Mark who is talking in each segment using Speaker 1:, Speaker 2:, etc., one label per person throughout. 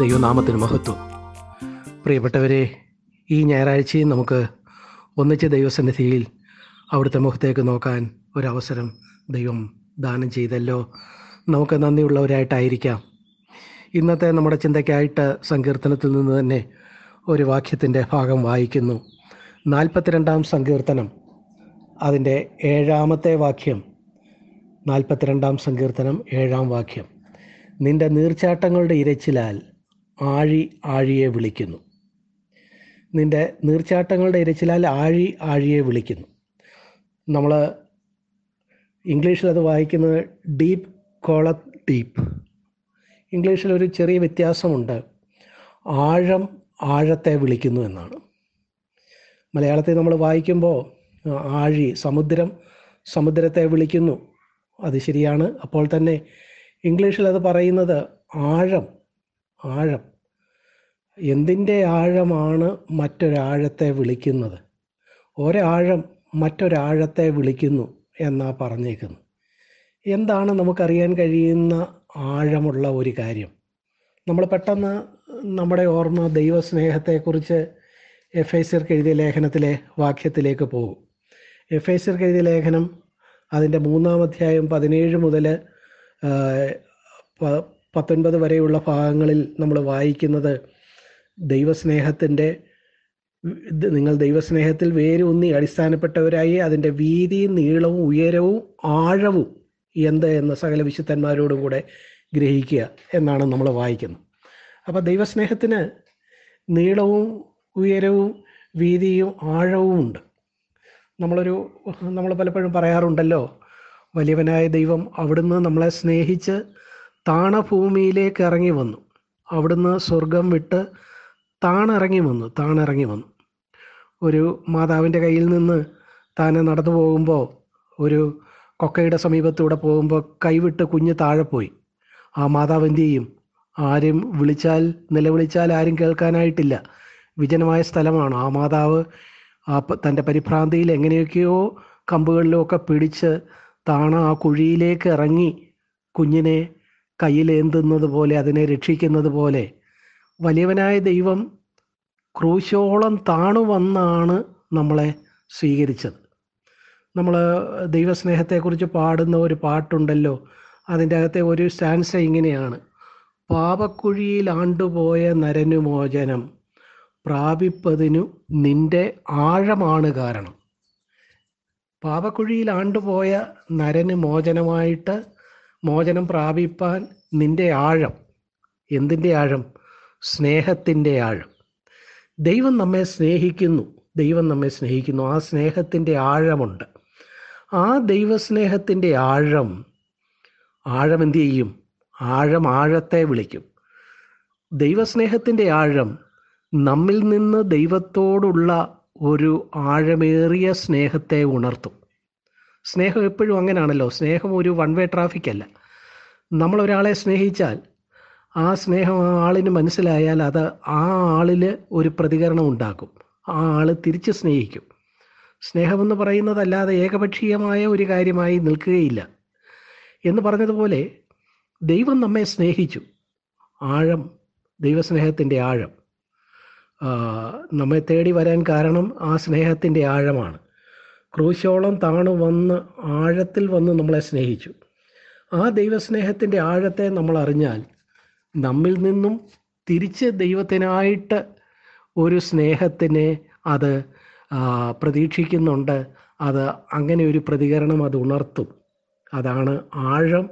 Speaker 1: ദൈവനാമത്തിന് മഹത്വം പ്രിയപ്പെട്ടവരെ ഈ ഞായറാഴ്ചയും നമുക്ക് ഒന്നിച്ച് ദൈവസന്നിധിയിൽ അവിടുത്തെ മുഖത്തേക്ക് നോക്കാൻ ഒരവസരം ദൈവം ദാനം ചെയ്തല്ലോ നമുക്ക് നന്ദിയുള്ളവരായിട്ടായിരിക്കാം ഇന്നത്തെ നമ്മുടെ ചിന്തയ്ക്കായിട്ട് സങ്കീർത്തനത്തിൽ നിന്ന് തന്നെ ഒരു വാക്യത്തിൻ്റെ ഭാഗം വായിക്കുന്നു നാൽപ്പത്തിരണ്ടാം സങ്കീർത്തനം അതിൻ്റെ ഏഴാമത്തെ വാക്യം നാൽപ്പത്തിരണ്ടാം സങ്കീർത്തനം ഏഴാം വാക്യം നിന്റെ നീർച്ചാട്ടങ്ങളുടെ ഇരച്ചിലാൽ ആഴി ആഴിയെ വിളിക്കുന്നു നിൻ്റെ നീർച്ചാട്ടങ്ങളുടെ ഇരച്ചിലാൽ ആഴി ആഴിയെ വിളിക്കുന്നു നമ്മൾ ഇംഗ്ലീഷിൽ അത് വായിക്കുന്നത് ഡീപ് കോള ഡീപ്പ് ഇംഗ്ലീഷിൽ ഒരു ചെറിയ വ്യത്യാസമുണ്ട് ആഴം ആഴത്തെ വിളിക്കുന്നു എന്നാണ് മലയാളത്തിൽ നമ്മൾ വായിക്കുമ്പോൾ ആഴി സമുദ്രം സമുദ്രത്തെ വിളിക്കുന്നു അത് ശരിയാണ് അപ്പോൾ തന്നെ ഇംഗ്ലീഷിൽ അത് പറയുന്നത് ആഴം ആഴം എന്തിൻ്റെ ആഴമാണ് മറ്റൊരാഴത്തെ വിളിക്കുന്നത് ഒരാഴം മറ്റൊരാഴത്തെ വിളിക്കുന്നു എന്നാ പറഞ്ഞേക്കുന്നത് എന്താണ് നമുക്കറിയാൻ കഴിയുന്ന ആഴമുള്ള ഒരു കാര്യം നമ്മൾ പെട്ടെന്ന് നമ്മുടെ ഓർമ്മ ദൈവസ്നേഹത്തെക്കുറിച്ച് എഫ് എ സിർക്ക് എഴുതിയ ലേഖനത്തിലെ വാക്യത്തിലേക്ക് പോകും എഫ് എ സിർക്ക് എഴുതിയ ലേഖനം അതിൻ്റെ മൂന്നാം അധ്യായം പതിനേഴ് മുതൽ പത്തൊൻപത് വരെയുള്ള ഭാഗങ്ങളിൽ നമ്മൾ വായിക്കുന്നത് ദൈവസ്നേഹത്തിൻ്റെ നിങ്ങൾ ദൈവസ്നേഹത്തിൽ വേരൂന്നി അടിസ്ഥാനപ്പെട്ടവരായി അതിൻ്റെ വീതിയും നീളവും ഉയരവും ആഴവും എന്ത് എന്ന് സകല വിശുദ്ധന്മാരോടും കൂടെ ഗ്രഹിക്കുക എന്നാണ് നമ്മൾ വായിക്കുന്നത് അപ്പോൾ ദൈവസ്നേഹത്തിന് നീളവും ഉയരവും വീതിയും ആഴവും ഉണ്ട് നമ്മളൊരു നമ്മൾ പലപ്പോഴും പറയാറുണ്ടല്ലോ വലിയവനായ ദൈവം അവിടുന്ന് നമ്മളെ സ്നേഹിച്ച് താണഭൂമിയിലേക്ക് ഇറങ്ങി വന്നു അവിടുന്ന് സ്വർഗം വിട്ട് താണിറങ്ങി വന്നു താണിറങ്ങി വന്നു ഒരു മാതാവിൻ്റെ കയ്യിൽ നിന്ന് താൻ നടന്നു പോകുമ്പോൾ ഒരു കൊക്കയുടെ സമീപത്തൂടെ പോകുമ്പോൾ കൈവിട്ട് കുഞ്ഞ് താഴെ പോയി ആ മാതാവിൻ്റെയും ആരും വിളിച്ചാൽ നിലവിളിച്ചാൽ ആരും കേൾക്കാനായിട്ടില്ല വിജനമായ സ്ഥലമാണ് ആ മാതാവ് ആ തൻ്റെ പരിഭ്രാന്തിയിൽ എങ്ങനെയൊക്കെയോ കമ്പുകളിലൊക്കെ പിടിച്ച് താണ ആ കുഴിയിലേക്ക് ഇറങ്ങി കുഞ്ഞിനെ കയ്യിലേന്തുന്നത് പോലെ അതിനെ രക്ഷിക്കുന്നത് പോലെ വലിയവനായ ദൈവം ക്രൂശോളം താണു വന്നാണ് നമ്മളെ സ്വീകരിച്ചത് നമ്മൾ ദൈവസ്നേഹത്തെക്കുറിച്ച് പാടുന്ന ഒരു പാട്ടുണ്ടല്ലോ അതിൻ്റെ അകത്തെ ഒരു സ്റ്റാൻസ ഇങ്ങനെയാണ് പാപക്കുഴിയിൽ ആണ്ടുപോയ നരനു പ്രാപിപ്പതിനു നിന്റെ ആഴമാണ് കാരണം പാപക്കുഴിയിൽ ആണ്ടുപോയ നരന് മോചനമായിട്ട് മോചനം പ്രാപിപ്പാൻ നിന്റെ ആഴം എന്തിൻ്റെ ആഴം സ്നേഹത്തിൻ്റെ ആഴം ദൈവം നമ്മെ സ്നേഹിക്കുന്നു ദൈവം നമ്മെ സ്നേഹിക്കുന്നു ആ സ്നേഹത്തിൻ്റെ ആഴമുണ്ട് ആ ദൈവസ്നേഹത്തിൻ്റെ ആഴം ആഴം എന്തു ചെയ്യും ആഴം ആഴത്തെ വിളിക്കും ദൈവസ്നേഹത്തിൻ്റെ ആഴം നമ്മിൽ നിന്ന് ദൈവത്തോടുള്ള ഒരു ആഴമേറിയ സ്നേഹത്തെ ഉണർത്തും സ്നേഹം എപ്പോഴും അങ്ങനെയാണല്ലോ സ്നേഹം ഒരു വൺ വേ ട്രാഫിക് അല്ല നമ്മൾ ഒരാളെ സ്നേഹിച്ചാൽ ആ സ്നേഹം ആ ആളിന് മനസ്സിലായാൽ അത് ആ ആളിൽ ഒരു പ്രതികരണം ഉണ്ടാക്കും ആ ആൾ തിരിച്ച് സ്നേഹിക്കും സ്നേഹമെന്ന് പറയുന്നതല്ലാതെ ഏകപക്ഷീയമായ ഒരു കാര്യമായി നിൽക്കുകയില്ല എന്ന് പറഞ്ഞതുപോലെ ദൈവം നമ്മെ സ്നേഹിച്ചു ആഴം ദൈവസ്നേഹത്തിൻ്റെ ആഴം നമ്മെ തേടി വരാൻ കാരണം ആ സ്നേഹത്തിൻ്റെ ആഴമാണ് ക്രൂശോളം താണു വന്ന് ആഴത്തിൽ വന്ന് നമ്മളെ സ്നേഹിച്ചു ആ ദൈവസ്നേഹത്തിൻ്റെ ആഴത്തെ നമ്മൾ അറിഞ്ഞാൽ നമ്മിൽ നിന്നും തിരിച്ച് ദൈവത്തിനായിട്ട് ഒരു സ്നേഹത്തിനെ അത് പ്രതീക്ഷിക്കുന്നുണ്ട് അത് അങ്ങനെ ഒരു പ്രതികരണം അത് ഉണർത്തും അതാണ് ആഴം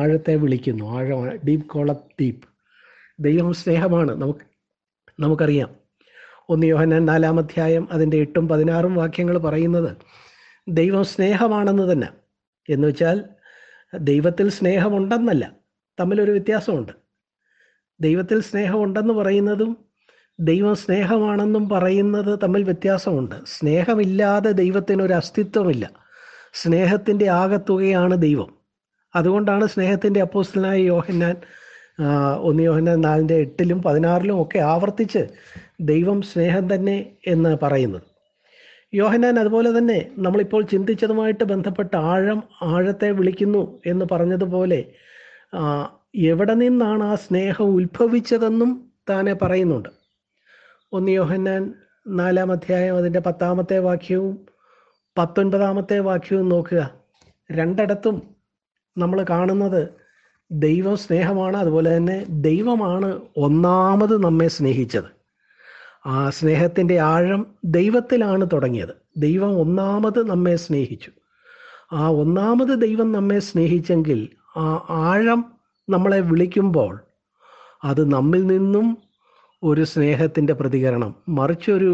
Speaker 1: ആഴത്തെ വിളിക്കുന്നു ആഴം ഡീപ് കോളം ദീപ് ദൈവം സ്നേഹമാണ് നമുക്ക് നമുക്കറിയാം ഒന്ന് യോഹനൻ നാലാം അധ്യായം അതിൻ്റെ എട്ടും പതിനാറും വാക്യങ്ങൾ പറയുന്നത് ദൈവം സ്നേഹമാണെന്ന് തന്നെ എന്ന് വെച്ചാൽ ദൈവത്തിൽ സ്നേഹമുണ്ടെന്നല്ല തമ്മിലൊരു വ്യത്യാസമുണ്ട് ദൈവത്തിൽ സ്നേഹമുണ്ടെന്ന് പറയുന്നതും ദൈവം സ്നേഹമാണെന്നും പറയുന്നത് തമ്മിൽ വ്യത്യാസമുണ്ട് സ്നേഹമില്ലാതെ ദൈവത്തിനൊരു അസ്തിത്വമില്ല സ്നേഹത്തിൻ്റെ ആകത്തുകയാണ് ദൈവം അതുകൊണ്ടാണ് സ്നേഹത്തിൻ്റെ അപ്പോസ്റ്റലായ യോഹന്നാൻ ഒന്ന് യോഹന നാലിൻ്റെ എട്ടിലും പതിനാറിലും ഒക്കെ ആവർത്തിച്ച് ദൈവം സ്നേഹം തന്നെ എന്ന് പറയുന്നത് യോഹനാൻ അതുപോലെ തന്നെ നമ്മളിപ്പോൾ ചിന്തിച്ചതുമായിട്ട് ബന്ധപ്പെട്ട ആഴം ആഴത്തെ വിളിക്കുന്നു എന്ന് പറഞ്ഞതുപോലെ എവിടെ നിന്നാണ് ആ സ്നേഹം ഉത്ഭവിച്ചതെന്നും താനെ പറയുന്നുണ്ട് ഒന്ന് യോഹന്നാൻ നാലാം അധ്യായം അതിൻ്റെ പത്താമത്തെ വാക്യവും പത്തൊൻപതാമത്തെ വാക്യവും നോക്കുക രണ്ടിടത്തും നമ്മൾ കാണുന്നത് ദൈവം സ്നേഹമാണ് അതുപോലെ തന്നെ ദൈവമാണ് ഒന്നാമത് നമ്മെ സ്നേഹിച്ചത് ആ സ്നേഹത്തിൻ്റെ ആഴം ദൈവത്തിലാണ് തുടങ്ങിയത് ദൈവം ഒന്നാമത് നമ്മെ സ്നേഹിച്ചു ആ ഒന്നാമത് ദൈവം നമ്മെ സ്നേഹിച്ചെങ്കിൽ ആ ആഴം നമ്മളെ വിളിക്കുമ്പോൾ അത് നമ്മിൽ നിന്നും ഒരു സ്നേഹത്തിൻ്റെ പ്രതികരണം മറിച്ചൊരു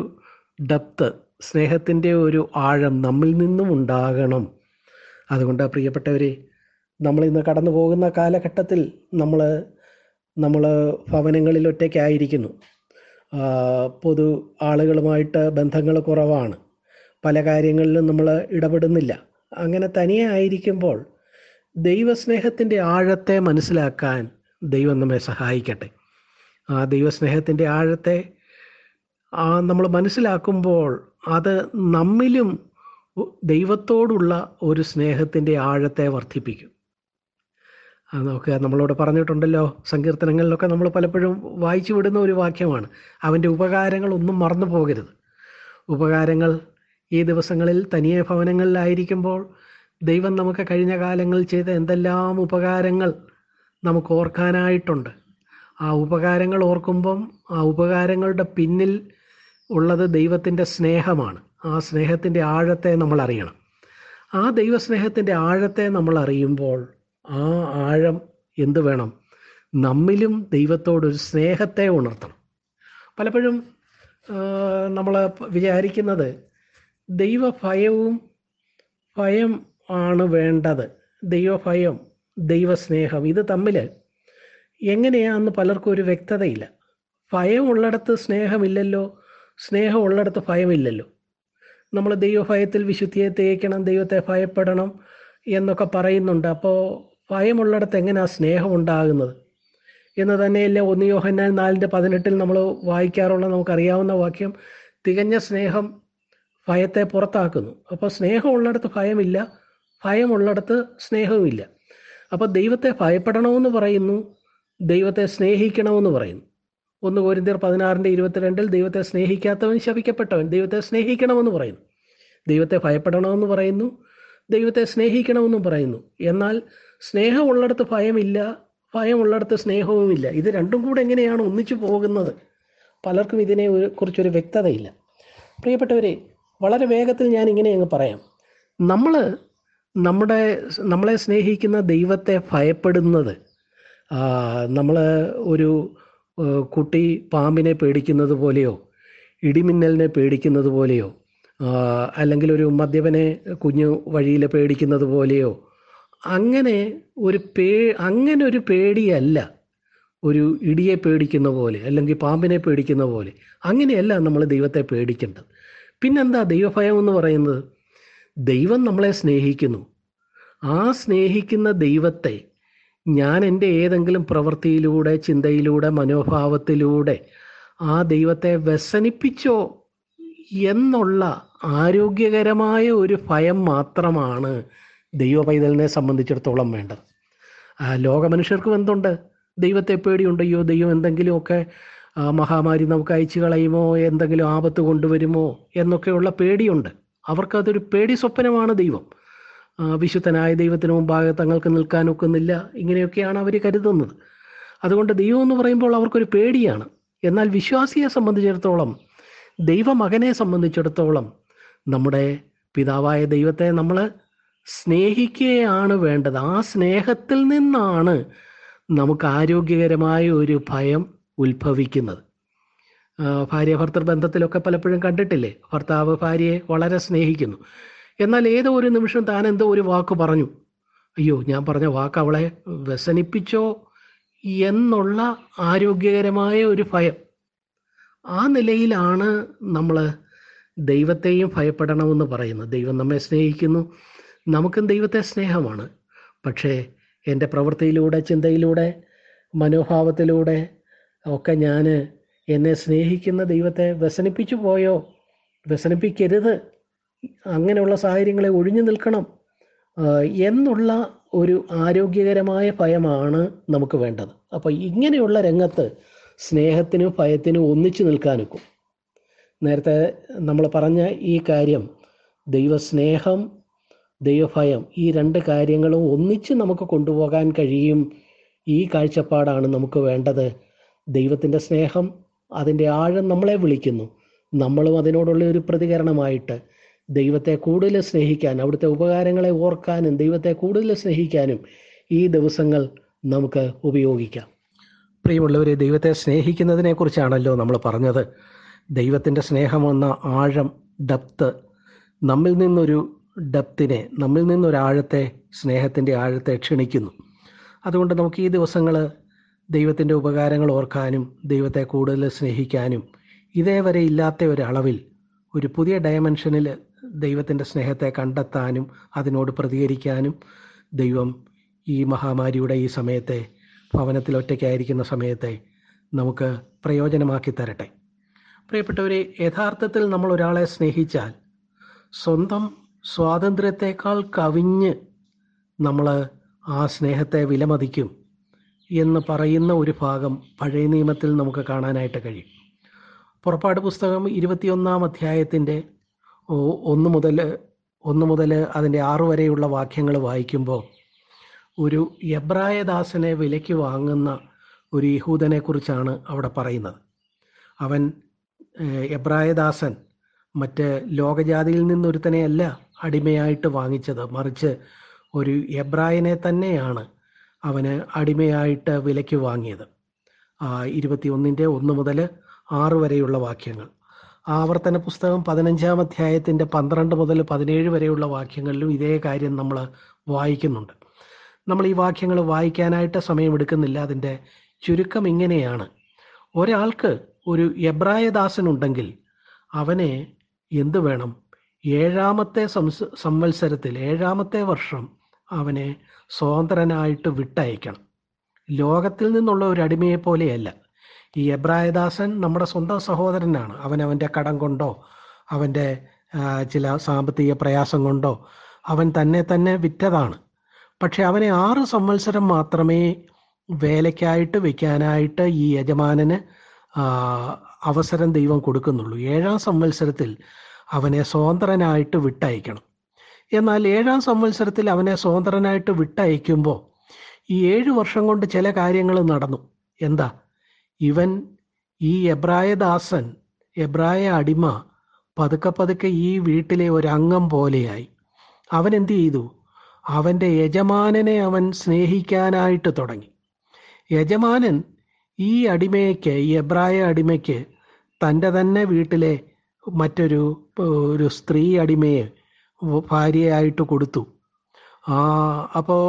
Speaker 1: ഡെപ്ത്ത് സ്നേഹത്തിൻ്റെ ഒരു ആഴം നമ്മിൽ നിന്നും ഉണ്ടാകണം അതുകൊണ്ട് പ്രിയപ്പെട്ടവരെ നമ്മൾ ഇന്ന് കടന്നു പോകുന്ന കാലഘട്ടത്തിൽ നമ്മൾ നമ്മൾ ഭവനങ്ങളിൽ ഒറ്റയ്ക്കായിരിക്കുന്നു പൊതു ആളുകളുമായിട്ട് ബന്ധങ്ങൾ കുറവാണ് പല കാര്യങ്ങളിലും നമ്മൾ ഇടപെടുന്നില്ല അങ്ങനെ തനിയെ ആയിരിക്കുമ്പോൾ ദൈവസ്നേഹത്തിൻ്റെ ആഴത്തെ മനസ്സിലാക്കാൻ ദൈവം നമ്മെ സഹായിക്കട്ടെ ആ ദൈവസ്നേഹത്തിൻ്റെ ആഴത്തെ ആ നമ്മൾ മനസ്സിലാക്കുമ്പോൾ അത് നമ്മിലും ദൈവത്തോടുള്ള ഒരു സ്നേഹത്തിൻ്റെ ആഴത്തെ വർദ്ധിപ്പിക്കും നമുക്ക് നമ്മളോട് പറഞ്ഞിട്ടുണ്ടല്ലോ സങ്കീർത്തനങ്ങളിലൊക്കെ നമ്മൾ പലപ്പോഴും വായിച്ചു വിടുന്ന ഒരു വാക്യമാണ് അവൻ്റെ ഉപകാരങ്ങൾ ഒന്നും മറന്നു പോകരുത് ഉപകാരങ്ങൾ ഈ ദിവസങ്ങളിൽ തനിയെ ഭവനങ്ങളിലായിരിക്കുമ്പോൾ ദൈവം നമുക്ക് കഴിഞ്ഞ കാലങ്ങൾ ചെയ്ത എന്തെല്ലാം ഉപകാരങ്ങൾ നമുക്ക് ഓർക്കാനായിട്ടുണ്ട് ആ ഉപകാരങ്ങൾ ഓർക്കുമ്പം ആ ഉപകാരങ്ങളുടെ പിന്നിൽ ഉള്ളത് ദൈവത്തിൻ്റെ സ്നേഹമാണ് ആ സ്നേഹത്തിൻ്റെ ആഴത്തെ നമ്മൾ അറിയണം ആ ദൈവസ്നേഹത്തിൻ്റെ ആഴത്തെ നമ്മൾ അറിയുമ്പോൾ ആ ആഴം എന്ത് വേണം നമ്മിലും ദൈവത്തോടൊരു സ്നേഹത്തെ ഉണർത്തണം പലപ്പോഴും നമ്മൾ വിചാരിക്കുന്നത് ദൈവഭയവും ഭയം ആണ് വേണ്ടത് ദൈവഭയം ദൈവസ്നേഹം ഇത് തമ്മിൽ എങ്ങനെയാന്ന് പലർക്കും ഒരു വ്യക്തതയില്ല ഭയം ഉള്ളിടത്ത് സ്നേഹമില്ലല്ലോ സ്നേഹം ഉള്ളിടത്ത് ഭയമില്ലല്ലോ നമ്മൾ ദൈവഭയത്തിൽ വിശുദ്ധിയെ തേക്കണം ദൈവത്തെ ഭയപ്പെടണം എന്നൊക്കെ പറയുന്നുണ്ട് അപ്പോൾ ഭയമുള്ളിടത്ത് എങ്ങനെയാണ് സ്നേഹം ഉണ്ടാകുന്നത് എന്ന് തന്നെയല്ലേ ഒന്ന് യോഹന്നാൻ നാലിൻ്റെ പതിനെട്ടിൽ നമ്മൾ വായിക്കാറുള്ള നമുക്കറിയാവുന്ന വാക്യം തികഞ്ഞ സ്നേഹം ഭയത്തെ പുറത്താക്കുന്നു അപ്പോൾ സ്നേഹമുള്ളിടത്ത് ഭയമില്ല ഭയമുള്ളിടത്ത് സ്നേഹവുമില്ല അപ്പോൾ ദൈവത്തെ ഭയപ്പെടണമെന്ന് പറയുന്നു ദൈവത്തെ സ്നേഹിക്കണമെന്ന് പറയുന്നു ഒന്ന് കോരിന്തിയർ പതിനാറിൻ്റെ ഇരുപത്തിരണ്ടിൽ ദൈവത്തെ സ്നേഹിക്കാത്തവൻ ശപിക്കപ്പെട്ടവൻ ദൈവത്തെ സ്നേഹിക്കണമെന്ന് പറയുന്നു ദൈവത്തെ ഭയപ്പെടണമെന്ന് പറയുന്നു ദൈവത്തെ സ്നേഹിക്കണമെന്നും പറയുന്നു എന്നാൽ സ്നേഹമുള്ളിടത്ത് ഭയമില്ല ഭയമുള്ളിടത്ത് സ്നേഹവുമില്ല ഇത് രണ്ടും കൂടെ എങ്ങനെയാണ് ഒന്നിച്ചു പോകുന്നത് പലർക്കും ഇതിനെ കുറിച്ചൊരു വ്യക്തതയില്ല പ്രിയപ്പെട്ടവരെ വളരെ വേഗത്തിൽ ഞാൻ ഇങ്ങനെ അങ്ങ് പറയാം നമ്മൾ നമ്മുടെ നമ്മളെ സ്നേഹിക്കുന്ന ദൈവത്തെ ഭയപ്പെടുന്നത് നമ്മൾ ഒരു കുട്ടി പാമ്പിനെ പേടിക്കുന്നത് പോലെയോ ഇടിമിന്നലിനെ പേടിക്കുന്നത് പോലെയോ അല്ലെങ്കിൽ ഒരു മദ്യപനെ കുഞ്ഞു വഴിയിൽ പേടിക്കുന്നത് പോലെയോ അങ്ങനെ ഒരു പേ അങ്ങനെ ഒരു പേടിയല്ല ഒരു ഇടിയെ പേടിക്കുന്ന പോലെ അല്ലെങ്കിൽ പാമ്പിനെ പേടിക്കുന്ന പോലെ അങ്ങനെയല്ല നമ്മൾ ദൈവത്തെ പേടിക്കേണ്ടത് പിന്നെന്താ ദൈവഭയം എന്ന് പറയുന്നത് ദൈവം നമ്മളെ സ്നേഹിക്കുന്നു ആ സ്നേഹിക്കുന്ന ദൈവത്തെ ഞാൻ എൻ്റെ ഏതെങ്കിലും പ്രവൃത്തിയിലൂടെ ചിന്തയിലൂടെ മനോഭാവത്തിലൂടെ ആ ദൈവത്തെ വ്യസനിപ്പിച്ചോ എന്നുള്ള ആരോഗ്യകരമായ ഒരു ഭയം മാത്രമാണ് ദൈവ പൈതലിനെ സംബന്ധിച്ചിടത്തോളം വേണ്ടത് ലോകമനുഷ്യർക്കും എന്തുണ്ട് ദൈവത്തെ പേടിയുണ്ട് അയ്യോ ദൈവം എന്തെങ്കിലുമൊക്കെ മഹാമാരി നമുക്ക് അയച്ചു കളയുമോ എന്തെങ്കിലും ആപത്ത് കൊണ്ടുവരുമോ എന്നൊക്കെയുള്ള പേടിയുണ്ട് അവർക്കതൊരു പേടി സ്വപ്നമാണ് ദൈവം വിശുദ്ധനായ ദൈവത്തിന് മുമ്പാകെ തങ്ങൾക്ക് നിൽക്കാനൊക്കുന്നില്ല ഇങ്ങനെയൊക്കെയാണ് അവർ കരുതുന്നത് അതുകൊണ്ട് ദൈവം എന്ന് പറയുമ്പോൾ അവർക്കൊരു പേടിയാണ് എന്നാൽ വിശ്വാസിയെ സംബന്ധിച്ചിടത്തോളം ദൈവമകനെ സംബന്ധിച്ചിടത്തോളം നമ്മുടെ പിതാവായ ദൈവത്തെ നമ്മൾ സ്നേഹിക്കുകയാണ് വേണ്ടത് ആ സ്നേഹത്തിൽ നിന്നാണ് നമുക്ക് ആരോഗ്യകരമായ ഒരു ഭയം ഉത്ഭവിക്കുന്നത് ഭാര്യ ഭർത്തർ ബന്ധത്തിലൊക്കെ പലപ്പോഴും കണ്ടിട്ടില്ലേ ഭർത്താവ് ഭാര്യയെ വളരെ സ്നേഹിക്കുന്നു എന്നാൽ ഏതോ ഒരു നിമിഷം താൻ എന്തോ ഒരു വാക്ക് പറഞ്ഞു അയ്യോ ഞാൻ പറഞ്ഞ വാക്ക് അവളെ വ്യസനിപ്പിച്ചോ എന്നുള്ള ആരോഗ്യകരമായ ഒരു ഭയം ആ നിലയിലാണ് നമ്മൾ ദൈവത്തെയും ഭയപ്പെടണമെന്ന് പറയുന്നത് ദൈവം നമ്മെ സ്നേഹിക്കുന്നു നമുക്കും ദൈവത്തെ സ്നേഹമാണ് പക്ഷേ എൻ്റെ പ്രവൃത്തിയിലൂടെ ചിന്തയിലൂടെ മനോഭാവത്തിലൂടെ ഒക്കെ ഞാൻ എന്നെ സ്നേഹിക്കുന്ന ദൈവത്തെ വ്യസനിപ്പിച്ചു പോയോ വ്യസനിപ്പിക്കരുത് അങ്ങനെയുള്ള സാഹചര്യങ്ങളെ ഒഴിഞ്ഞു നിൽക്കണം എന്നുള്ള ഒരു ആരോഗ്യകരമായ ഭയമാണ് നമുക്ക് വേണ്ടത് അപ്പോൾ ഇങ്ങനെയുള്ള രംഗത്ത് സ്നേഹത്തിനും ഭയത്തിനും ഒന്നിച്ചു നിൽക്കാനൊക്കും നേരത്തെ നമ്മൾ പറഞ്ഞ ഈ കാര്യം ദൈവസ്നേഹം ദൈവഭയം ഈ രണ്ട് കാര്യങ്ങളും ഒന്നിച്ച് നമുക്ക് കൊണ്ടുപോകാൻ കഴിയും ഈ കാഴ്ചപ്പാടാണ് നമുക്ക് വേണ്ടത് ദൈവത്തിൻ്റെ സ്നേഹം അതിൻ്റെ ആഴം നമ്മളെ വിളിക്കുന്നു നമ്മളും അതിനോടുള്ള ഒരു പ്രതികരണമായിട്ട് ദൈവത്തെ കൂടുതൽ സ്നേഹിക്കാൻ അവിടുത്തെ ഉപകാരങ്ങളെ ഓർക്കാനും ദൈവത്തെ കൂടുതൽ സ്നേഹിക്കാനും ഈ ദിവസങ്ങൾ നമുക്ക് ഉപയോഗിക്കാം പ്രിയമുള്ളവരെ ദൈവത്തെ സ്നേഹിക്കുന്നതിനെ കുറിച്ചാണല്ലോ നമ്മൾ പറഞ്ഞത് ദൈവത്തിൻ്റെ സ്നേഹമെന്ന ആഴം ഡപ്ത് നമ്മിൽ നിന്നൊരു ഡെപ്തിനെ നമ്മിൽ നിന്നൊരാഴത്തെ സ്നേഹത്തിൻ്റെ ആഴത്തെ ക്ഷണിക്കുന്നു അതുകൊണ്ട് നമുക്ക് ഈ ദിവസങ്ങൾ ദൈവത്തിൻ്റെ ഉപകാരങ്ങൾ ഓർക്കാനും ദൈവത്തെ കൂടുതൽ സ്നേഹിക്കാനും ഇതേവരെ ഇല്ലാത്ത ഒരളവിൽ ഒരു പുതിയ ഡയമെൻഷനിൽ ദൈവത്തിൻ്റെ സ്നേഹത്തെ കണ്ടെത്താനും അതിനോട് പ്രതികരിക്കാനും ദൈവം ഈ മഹാമാരിയുടെ ഈ സമയത്തെ ഭവനത്തിൽ ഒറ്റയ്ക്കായിരിക്കുന്ന സമയത്തെ നമുക്ക് പ്രയോജനമാക്കി തരട്ടെ പ്രിയപ്പെട്ടവരെ യഥാർത്ഥത്തിൽ നമ്മൾ ഒരാളെ സ്നേഹിച്ചാൽ സ്വന്തം സ്വാതന്ത്ര്യത്തെക്കാൾ കവിഞ്ഞ് നമ്മൾ ആ സ്നേഹത്തെ വിലമതിക്കും എന്ന് പറയുന്ന ഒരു ഭാഗം പഴയ നിയമത്തിൽ നമുക്ക് കാണാനായിട്ട് കഴിയും പുറപ്പാട് പുസ്തകം ഇരുപത്തിയൊന്നാം അധ്യായത്തിൻ്റെ ഒന്ന് മുതൽ ഒന്ന് മുതൽ അതിൻ്റെ ആറു വരെയുള്ള വാക്യങ്ങൾ വായിക്കുമ്പോൾ ഒരു എബ്രായ ദാസനെ വിലയ്ക്ക് വാങ്ങുന്ന ഒരു യഹൂദനെക്കുറിച്ചാണ് അവിടെ പറയുന്നത് അവൻ എബ്രായദാസൻ മറ്റ് ലോകജാതിയിൽ നിന്നൊരുത്തനെയല്ല അടിമയായിട്ട് വാങ്ങിച്ചത് മറിച്ച് ഒരു എബ്രായനെ തന്നെയാണ് അവന് അടിമയായിട്ട് വിലയ്ക്ക് വാങ്ങിയത് ഇരുപത്തി ഒന്നിൻ്റെ ഒന്ന് മുതൽ ആറ് വരെയുള്ള വാക്യങ്ങൾ ആവർത്തന പുസ്തകം പതിനഞ്ചാം അധ്യായത്തിൻ്റെ പന്ത്രണ്ട് മുതൽ പതിനേഴ് വരെയുള്ള വാക്യങ്ങളിലും ഇതേ കാര്യം നമ്മൾ വായിക്കുന്നുണ്ട് നമ്മൾ ഈ വാക്യങ്ങൾ വായിക്കാനായിട്ട് സമയമെടുക്കുന്നില്ല അതിൻ്റെ ചുരുക്കം ഇങ്ങനെയാണ് ഒരാൾക്ക് ഒരു എബ്രായ അവനെ എന്തു വേണം ഏഴാമത്തെ സംവത്സരത്തിൽ ഏഴാമത്തെ വർഷം അവനെ സ്വതന്ത്രനായിട്ട് വിട്ടയക്കണം ലോകത്തിൽ നിന്നുള്ള ഒരു അടിമയെ പോലെയല്ല ഈ എബ്രായദാസൻ നമ്മുടെ സ്വന്തം സഹോദരനാണ് അവൻ അവൻ്റെ കടം കൊണ്ടോ അവൻ്റെ ചില സാമ്പത്തിക പ്രയാസം കൊണ്ടോ അവൻ തന്നെ തന്നെ വിറ്റതാണ് പക്ഷെ അവനെ ആറ് സംവത്സരം മാത്രമേ വേലയ്ക്കായിട്ട് വെക്കാനായിട്ട് ഈ യജമാനന് അവസരം ദൈവം കൊടുക്കുന്നുള്ളൂ ഏഴാം സംവത്സരത്തിൽ അവനെ സ്വതന്ത്രനായിട്ട് വിട്ടയക്കണം എന്നാൽ ഏഴാം സംവത്സരത്തിൽ അവനെ സ്വതന്ത്രനായിട്ട് വിട്ടയക്കുമ്പോൾ ഈ ഏഴ് വർഷം കൊണ്ട് ചില കാര്യങ്ങൾ നടന്നു എന്താ ഇവൻ ഈ എബ്രായ ദാസൻ എബ്രായ അടിമ പതുക്കെ പതുക്കെ ഈ വീട്ടിലെ ഒരംഗം പോലെയായി അവൻ എന്തു ചെയ്തു അവൻ്റെ യജമാനനെ അവൻ സ്നേഹിക്കാനായിട്ട് തുടങ്ങി യജമാനൻ ഈ അടിമയ്ക്ക് ഈ എബ്രായ അടിമയ്ക്ക് തൻ്റെ തന്നെ വീട്ടിലെ മറ്റൊരു ഒരു സ്ത്രീ അടിമയെ ഭാര്യയായിട്ട് കൊടുത്തു ആ അപ്പോൾ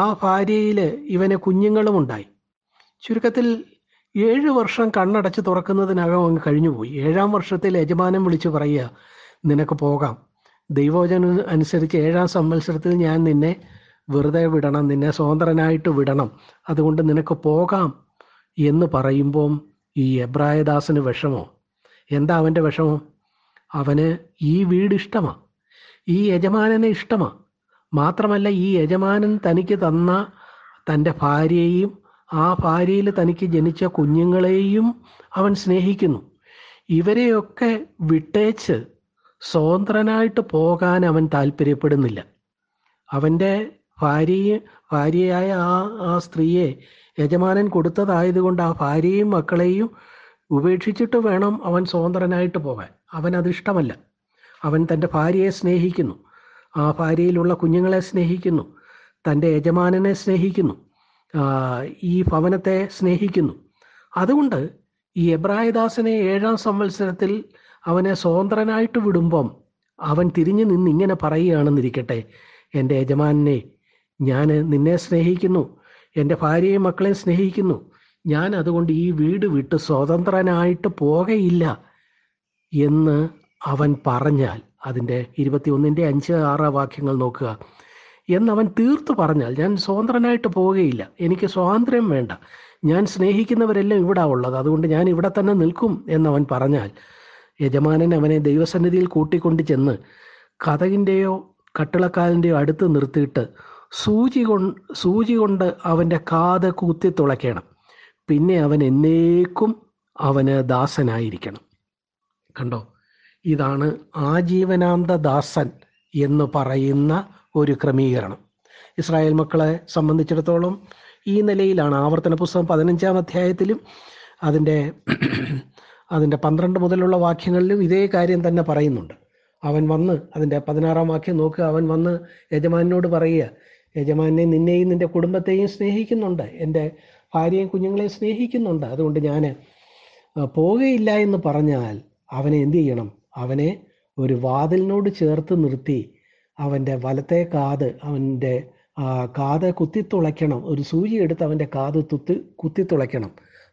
Speaker 1: ആ ഭാര്യയിൽ ഇവന് കുഞ്ഞുങ്ങളും ഉണ്ടായി ചുരുക്കത്തിൽ ഏഴു വർഷം കണ്ണടച്ച് തുറക്കുന്നതിനകം അങ്ങ് കഴിഞ്ഞുപോയി ഏഴാം വർഷത്തിൽ യജമാനം വിളിച്ച് പറയുക നിനക്ക് പോകാം ദൈവോചന അനുസരിച്ച് ഏഴാം സംവത്സരത്തിൽ ഞാൻ നിന്നെ വെറുതെ വിടണം നിന്നെ സ്വതന്ത്രനായിട്ട് വിടണം അതുകൊണ്ട് നിനക്ക് പോകാം എന്ന് പറയുമ്പം ഈ എബ്രായദാസിന് വിഷമോ എന്താ അവൻ്റെ വിഷമം അവന് ഈ വീട് ഇഷ്ടമാണ് ഈ യജമാനനെ ഇഷ്ടമാണ് മാത്രമല്ല ഈ യജമാനൻ തനിക്ക് തന്ന തൻ്റെ ഭാര്യയെയും ആ ഭാര്യയിൽ തനിക്ക് ജനിച്ച കുഞ്ഞുങ്ങളെയും അവൻ സ്നേഹിക്കുന്നു ഇവരെയൊക്കെ വിട്ടേച്ച് സ്വതന്ത്രനായിട്ട് പോകാൻ അവൻ താല്പര്യപ്പെടുന്നില്ല അവൻ്റെ ഭാര്യയെ ഭാര്യയായ ആ ആ സ്ത്രീയെ യജമാനൻ കൊടുത്തതായതുകൊണ്ട് ആ ഭാര്യയും മക്കളെയും ഉപേക്ഷിച്ചിട്ട് വേണം അവൻ സ്വതന്ത്രനായിട്ട് പോകാൻ അവൻ അതിഷ്ടമല്ല അവൻ തൻ്റെ ഭാര്യയെ സ്നേഹിക്കുന്നു ആ ഭാര്യയിലുള്ള കുഞ്ഞുങ്ങളെ സ്നേഹിക്കുന്നു തൻ്റെ യജമാനനെ സ്നേഹിക്കുന്നു ഈ ഭവനത്തെ സ്നേഹിക്കുന്നു അതുകൊണ്ട് ഈ എബ്രായദാസനെ ഏഴാം സംവത്സരത്തിൽ അവനെ സ്വതന്ത്രനായിട്ട് വിടുമ്പം അവൻ തിരിഞ്ഞു നിന്ന് ഇങ്ങനെ പറയുകയാണെന്നിരിക്കട്ടെ എൻ്റെ യജമാനെ ഞാൻ നിന്നെ സ്നേഹിക്കുന്നു എൻ്റെ ഭാര്യയും മക്കളെയും സ്നേഹിക്കുന്നു ഞാൻ അതുകൊണ്ട് ഈ വീട് വിട്ട് സ്വതന്ത്രനായിട്ട് പോകയില്ല എന്ന് അവൻ പറഞ്ഞാൽ അതിൻ്റെ ഇരുപത്തിയൊന്നിൻ്റെ അഞ്ച് ആറ് വാക്യങ്ങൾ നോക്കുക എന്നവൻ തീർത്തു പറഞ്ഞാൽ ഞാൻ സ്വതന്ത്രനായിട്ട് പോവുകയില്ല എനിക്ക് സ്വാതന്ത്ര്യം വേണ്ട ഞാൻ സ്നേഹിക്കുന്നവരെല്ലാം ഇവിടെ ഉള്ളത് അതുകൊണ്ട് ഞാൻ ഇവിടെ തന്നെ നിൽക്കും എന്നവൻ പറഞ്ഞാൽ യജമാനൻ അവനെ ദൈവസന്നിധിയിൽ കൂട്ടിക്കൊണ്ട് ചെന്ന് കഥകിൻ്റെയോ കട്ടിളക്കാലിൻ്റെയോ അടുത്ത് നിർത്തിയിട്ട് സൂചി കൊ സൂചി കൊണ്ട് അവൻ്റെ കാത് കുത്തി തുളയ്ക്കണം പിന്നെ അവൻ എന്നേക്കും അവന് ദാസനായിരിക്കണം കണ്ടോ ഇതാണ് ആജീവനാന്ത ദാസൻ എന്ന് പറയുന്ന ഒരു ക്രമീകരണം ഇസ്രായേൽ മക്കളെ സംബന്ധിച്ചിടത്തോളം ഈ നിലയിലാണ് ആവർത്തന പുസ്തകം പതിനഞ്ചാം അധ്യായത്തിലും അതിൻ്റെ അതിൻ്റെ പന്ത്രണ്ട് മുതലുള്ള വാക്യങ്ങളിലും ഇതേ കാര്യം തന്നെ പറയുന്നുണ്ട് അവൻ വന്ന് അതിൻ്റെ പതിനാറാം വാക്യം നോക്കുക അവൻ വന്ന് യജമാനോട് പറയുക യജമാനെ നിന്നെയും നിൻ്റെ കുടുംബത്തെയും സ്നേഹിക്കുന്നുണ്ട് എൻ്റെ ഭാര്യയും കുഞ്ഞുങ്ങളെ സ്നേഹിക്കുന്നുണ്ട് അതുകൊണ്ട് ഞാൻ പോകുകയില്ല എന്ന് പറഞ്ഞാൽ അവനെ എന്തു ചെയ്യണം അവനെ ഒരു വാതിലിനോട് ചേർത്ത് നിർത്തി അവൻ്റെ വലത്തെ കാത് അവൻ്റെ കാത് കുത്തിത്തുളയ്ക്കണം ഒരു സൂചി എടുത്ത് അവൻ്റെ കാത് തുത്തി കുത്തിത്തുളയ്ക്കണം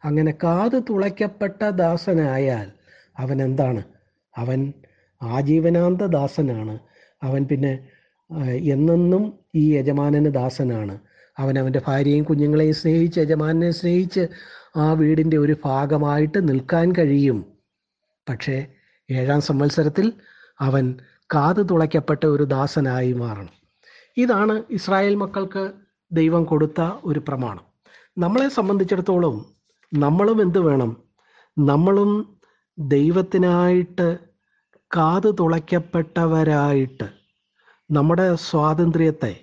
Speaker 1: അങ്ങനെ കാത് തുളയ്ക്കപ്പെട്ട ദാസനായാൽ അവൻ എന്താണ് അവൻ ആജീവനാന്ത ദാസനാണ് അവൻ പിന്നെ എന്നെന്നും ഈ യജമാനന് ദാസനാണ് അവൻ അവൻ്റെ ഭാര്യയും കുഞ്ഞുങ്ങളെയും സ്നേഹിച്ച് യജമാനെ സ്നേഹിച്ച് ആ വീടിൻ്റെ ഒരു ഭാഗമായിട്ട് നിൽക്കാൻ കഴിയും പക്ഷേ ഏഴാം സംവത്സരത്തിൽ അവൻ കാത് തുളയ്ക്കപ്പെട്ട ഒരു ദാസനായി മാറണം ഇതാണ് ഇസ്രായേൽ മക്കൾക്ക് ദൈവം കൊടുത്ത ഒരു പ്രമാണം നമ്മളെ സംബന്ധിച്ചിടത്തോളം നമ്മളും എന്ത് വേണം നമ്മളും ദൈവത്തിനായിട്ട് കാത് തുളയ്ക്കപ്പെട്ടവരായിട്ട് നമ്മുടെ സ്വാതന്ത്ര്യത്തെ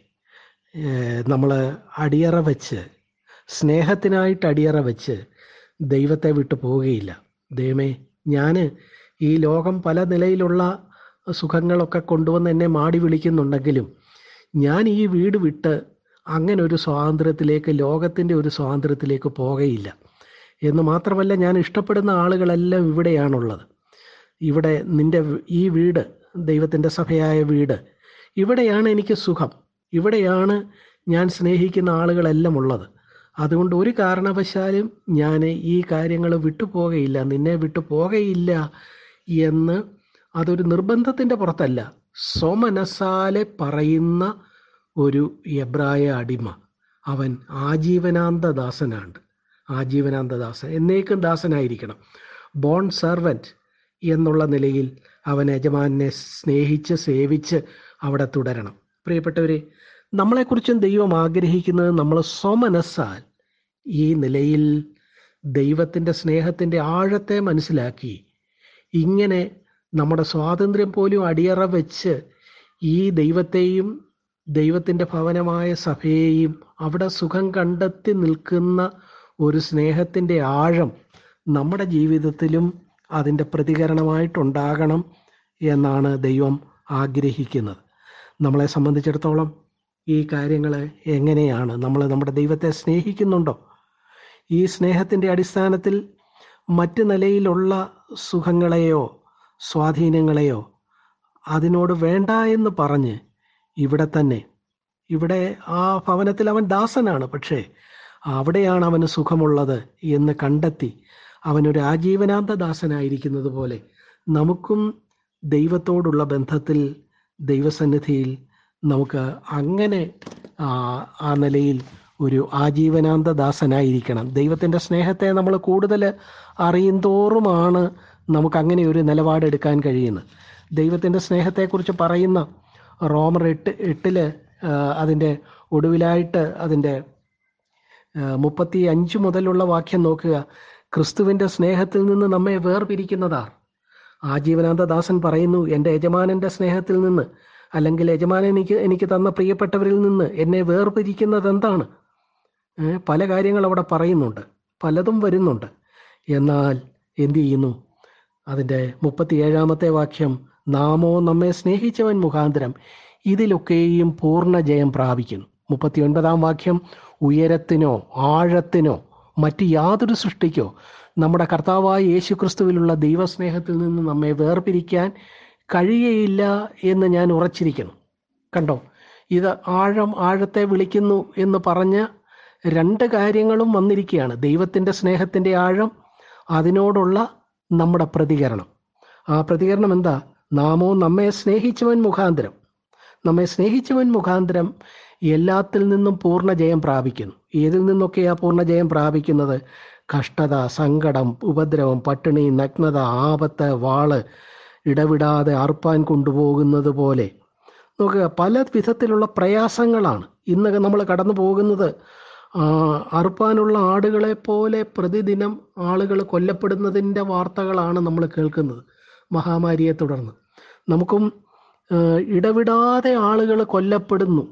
Speaker 1: നമ്മൾ അടിയറ വെച്ച് സ്നേഹത്തിനായിട്ട് അടിയറ വെച്ച് ദൈവത്തെ വിട്ടു പോവുകയില്ല ദൈവമേ ഞാൻ ഈ ലോകം പല നിലയിലുള്ള സുഖങ്ങളൊക്കെ കൊണ്ടുവന്ന് എന്നെ മാടി വിളിക്കുന്നുണ്ടെങ്കിലും ഞാൻ ഈ വീട് വിട്ട് അങ്ങനെ ഒരു സ്വാതന്ത്ര്യത്തിലേക്ക് ലോകത്തിൻ്റെ ഒരു സ്വാതന്ത്ര്യത്തിലേക്ക് പോകയില്ല എന്ന് മാത്രമല്ല ഞാൻ ഇഷ്ടപ്പെടുന്ന ആളുകളെല്ലാം ഇവിടെയാണുള്ളത് ഇവിടെ നിൻ്റെ ഈ വീട് ദൈവത്തിൻ്റെ സഭയായ വീട് ഇവിടെയാണ് എനിക്ക് സുഖം ഇവിടെയാണ് ഞാൻ സ്നേഹിക്കുന്ന ആളുകളെല്ലാം ഉള്ളത് അതുകൊണ്ട് ഒരു കാരണവശാലും ഞാൻ ഈ കാര്യങ്ങൾ വിട്ടുപോകയില്ല നിന്നെ വിട്ടുപോകയില്ല എന്ന് അതൊരു നിർബന്ധത്തിൻ്റെ പുറത്തല്ല സ്വമനസാലെ പറയുന്ന ഒരു എബ്രായ അടിമ അവൻ ആജീവനാന്ത ദാസനാണ് ആജീവനാന്ത ദാസൻ എന്നേക്കും ദാസനായിരിക്കണം ബോൺ സെർവൻറ്റ് എന്നുള്ള നിലയിൽ അവൻ യജമാനെ സ്നേഹിച്ച് സേവിച്ച് അവിടെ തുടരണം പ്രിയപ്പെട്ടവരെ നമ്മളെക്കുറിച്ചും ദൈവം ആഗ്രഹിക്കുന്നത് നമ്മൾ സ്വമനസ്സാൽ ഈ നിലയിൽ ദൈവത്തിൻ്റെ സ്നേഹത്തിൻ്റെ ആഴത്തെ മനസ്സിലാക്കി ഇങ്ങനെ നമ്മുടെ സ്വാതന്ത്ര്യം പോലും അടിയറ വെച്ച് ഈ ദൈവത്തെയും ദൈവത്തിൻ്റെ ഭവനമായ സഭയെയും അവിടെ സുഖം കണ്ടെത്തി നിൽക്കുന്ന ഒരു സ്നേഹത്തിൻ്റെ ആഴം നമ്മുടെ ജീവിതത്തിലും അതിൻ്റെ പ്രതികരണമായിട്ടുണ്ടാകണം എന്നാണ് ദൈവം ആഗ്രഹിക്കുന്നത് നമ്മളെ സംബന്ധിച്ചിടത്തോളം ഈ കാര്യങ്ങൾ എങ്ങനെയാണ് നമ്മൾ നമ്മുടെ ദൈവത്തെ സ്നേഹിക്കുന്നുണ്ടോ ഈ സ്നേഹത്തിൻ്റെ അടിസ്ഥാനത്തിൽ മറ്റ് നിലയിലുള്ള സുഖങ്ങളെയോ സ്വാധീനങ്ങളെയോ അതിനോട് വേണ്ട എന്ന് പറഞ്ഞ് ഇവിടെ തന്നെ ഇവിടെ ആ ഭവനത്തിൽ അവൻ ദാസനാണ് പക്ഷേ അവിടെയാണ് അവന് സുഖമുള്ളത് എന്ന് കണ്ടെത്തി അവനൊരു ആജീവനാന്ത ദാസനായിരിക്കുന്നത് പോലെ നമുക്കും ദൈവത്തോടുള്ള ബന്ധത്തിൽ ദൈവസന്നിധിയിൽ നമുക്ക് അങ്ങനെ ആ നിലയിൽ ഒരു ആജീവനാന്ത ദാസനായിരിക്കണം ദൈവത്തിൻ്റെ സ്നേഹത്തെ നമ്മൾ കൂടുതൽ അറിയും തോറുമാണ് നമുക്ക് അങ്ങനെ ഒരു നിലപാടെടുക്കാൻ കഴിയുന്നത് ദൈവത്തിൻ്റെ സ്നേഹത്തെക്കുറിച്ച് പറയുന്ന റോമർ എട്ട് എട്ടിൽ അതിൻ്റെ ഒടുവിലായിട്ട് അതിൻ്റെ മുപ്പത്തി അഞ്ച് മുതലുള്ള വാക്യം നോക്കുക ക്രിസ്തുവിൻ്റെ സ്നേഹത്തിൽ നിന്ന് നമ്മെ വേർപിരിക്കുന്നതാണ് ആജീവനാന്തദാസൻ പറയുന്നു എൻ്റെ യജമാനൻ്റെ സ്നേഹത്തിൽ നിന്ന് അല്ലെങ്കിൽ യജമാനൻ എനിക്ക് എനിക്ക് തന്ന പ്രിയപ്പെട്ടവരിൽ നിന്ന് എന്നെ വേർപിരിക്കുന്നത് എന്താണ് പല കാര്യങ്ങൾ അവിടെ പറയുന്നുണ്ട് പലതും വരുന്നുണ്ട് എന്നാൽ എന്തു ചെയ്യുന്നു അതിൻ്റെ മുപ്പത്തിയേഴാമത്തെ വാക്യം നാമോ നമ്മെ സ്നേഹിച്ചവൻ മുഖാന്തരം ഇതിലൊക്കെയും പൂർണ്ണ ജയം പ്രാപിക്കുന്നു മുപ്പത്തിയൊൻപതാം വാക്യം ഉയരത്തിനോ ആഴത്തിനോ മറ്റ് യാതൊരു സൃഷ്ടിക്കോ നമ്മുടെ കർത്താവായ യേശുക്രിസ്തുവിലുള്ള ദൈവസ്നേഹത്തിൽ നിന്ന് നമ്മെ വേർപിരിക്കാൻ കഴിയയില്ല എന്ന് ഞാൻ ഉറച്ചിരിക്കുന്നു കണ്ടോ ഇത് ആഴം ആഴത്തെ വിളിക്കുന്നു എന്ന് പറഞ്ഞ രണ്ട് കാര്യങ്ങളും വന്നിരിക്കുകയാണ് ദൈവത്തിൻ്റെ സ്നേഹത്തിൻ്റെ ആഴം അതിനോടുള്ള നമ്മുടെ പ്രതികരണം ആ പ്രതികരണം എന്താ നാമോ നമ്മെ സ്നേഹിച്ചവൻ മുഖാന്തരം നമ്മെ സ്നേഹിച്ചവൻ മുഖാന്തരം എല്ലാത്തിൽ നിന്നും പൂർണ്ണ ജയം പ്രാപിക്കുന്നു ഏതിൽ നിന്നൊക്കെയാണ് പൂർണ്ണ ജയം പ്രാപിക്കുന്നത് കഷ്ടത സങ്കടം ഉപദ്രവം പട്ടിണി നഗ്നത ആപത്ത് വാള് ഇടവിടാതെ അർപ്പാൻ കൊണ്ടുപോകുന്നത് പോലെ നോക്കുക പല വിധത്തിലുള്ള പ്രയാസങ്ങളാണ് ഇന്നൊക്കെ നമ്മൾ കടന്നു പോകുന്നത് അറുപ്പാനുള്ള ആടുകളെ പോലെ പ്രതിദിനം ആളുകൾ കൊല്ലപ്പെടുന്നതിൻ്റെ വാർത്തകളാണ് നമ്മൾ കേൾക്കുന്നത് മഹാമാരിയെ തുടർന്ന് നമുക്കും ഇടവിടാതെ ആളുകൾ കൊല്ലപ്പെടുന്നു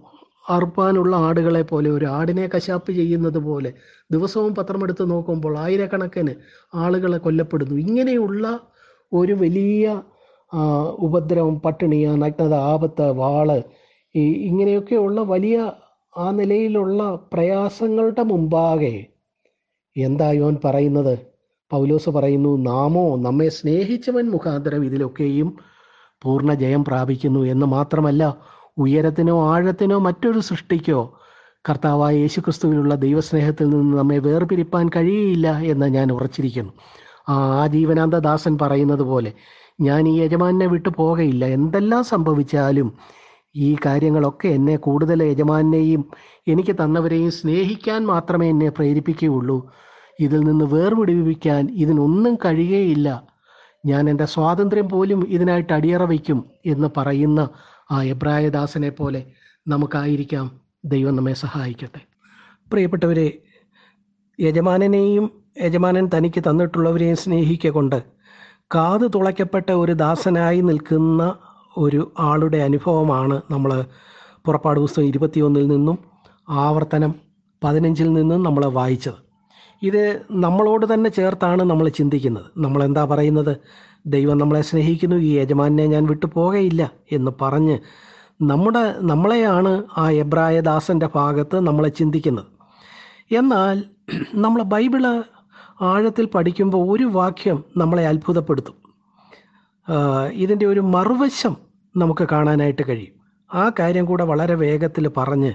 Speaker 1: അറുപ്പാനുള്ള ആടുകളെ പോലെ ഒരു ആടിനെ കശാപ്പ് ചെയ്യുന്നത് പോലെ ദിവസവും പത്രമെടുത്ത് നോക്കുമ്പോൾ ആയിരക്കണക്കിന് ആളുകളെ കൊല്ലപ്പെടുന്നു ഇങ്ങനെയുള്ള ഒരു വലിയ ഉപദ്രവം പട്ടിണി നഗ്നത ആപത്ത് വാള് ഈ ഇങ്ങനെയൊക്കെയുള്ള വലിയ ആ നിലയിലുള്ള പ്രയാസങ്ങളുടെ മുമ്പാകെ എന്താ യോൻ പറയുന്നത് പൗലോസ് പറയുന്നു നാമോ നമ്മെ സ്നേഹിച്ചവൻ മുഖാന്തരം ഇതിലൊക്കെയും പൂർണ്ണ ജയം പ്രാപിക്കുന്നു എന്ന് മാത്രമല്ല ഉയരത്തിനോ ആഴത്തിനോ മറ്റൊരു സൃഷ്ടിക്കോ കർത്താവായ യേശുക്രിസ്തുവിനുള്ള ദൈവസ്നേഹത്തിൽ നിന്ന് നമ്മെ വേർപിരിപ്പാൻ കഴിയയില്ല എന്ന് ഞാൻ ഉറച്ചിരിക്കുന്നു ആ ജീവനാന്ത ദാസൻ പറയുന്നത് പോലെ ഞാൻ ഈ യജമാനെ വിട്ടു പോകയില്ല എന്തെല്ലാം സംഭവിച്ചാലും ഈ കാര്യങ്ങളൊക്കെ എന്നെ കൂടുതൽ യജമാനെയും എനിക്ക് തന്നവരെയും സ്നേഹിക്കാൻ മാത്രമേ എന്നെ പ്രേരിപ്പിക്കുകയുള്ളൂ ഇതിൽ നിന്ന് വേർപിടിപ്പിക്കാൻ ഇതിനൊന്നും കഴിയുകയില്ല ഞാൻ എൻ്റെ സ്വാതന്ത്ര്യം പോലും ഇതിനായിട്ട് അടിയറ വയ്ക്കും എന്ന് പറയുന്ന ആ എബ്രായദാസനെ പോലെ നമുക്കായിരിക്കാം ദൈവം നമ്മെ സഹായിക്കട്ടെ പ്രിയപ്പെട്ടവരെ യജമാനനെയും യജമാനൻ തനിക്ക് തന്നിട്ടുള്ളവരെയും സ്നേഹിക്കൊണ്ട് കാത് തുളയ്ക്കപ്പെട്ട ഒരു ദാസനായി നിൽക്കുന്ന ഒരു ആളുടെ അനുഭവമാണ് നമ്മൾ പുറപ്പാട് പുസ്തകം ഇരുപത്തിയൊന്നിൽ നിന്നും ആവർത്തനം പതിനഞ്ചിൽ നിന്നും നമ്മൾ വായിച്ചത് ഇത് നമ്മളോട് തന്നെ ചേർത്താണ് നമ്മൾ ചിന്തിക്കുന്നത് നമ്മൾ എന്താ പറയുന്നത് ദൈവം നമ്മളെ സ്നേഹിക്കുന്നു ഈ യജമാനെ ഞാൻ വിട്ടു പോകയില്ല എന്ന് പറഞ്ഞ് നമ്മുടെ നമ്മളെയാണ് ആ എബ്രായദാസൻ്റെ ഭാഗത്ത് നമ്മളെ ചിന്തിക്കുന്നത് എന്നാൽ നമ്മൾ ബൈബിള് ആഴത്തിൽ പഠിക്കുമ്പോൾ ഒരു വാക്യം നമ്മളെ അത്ഭുതപ്പെടുത്തും ഇതിൻ്റെ ഒരു മറുവശം നമുക്ക് കാണാനായിട്ട് കഴിയും ആ കാര്യം കൂടെ വളരെ വേഗത്തിൽ പറഞ്ഞ്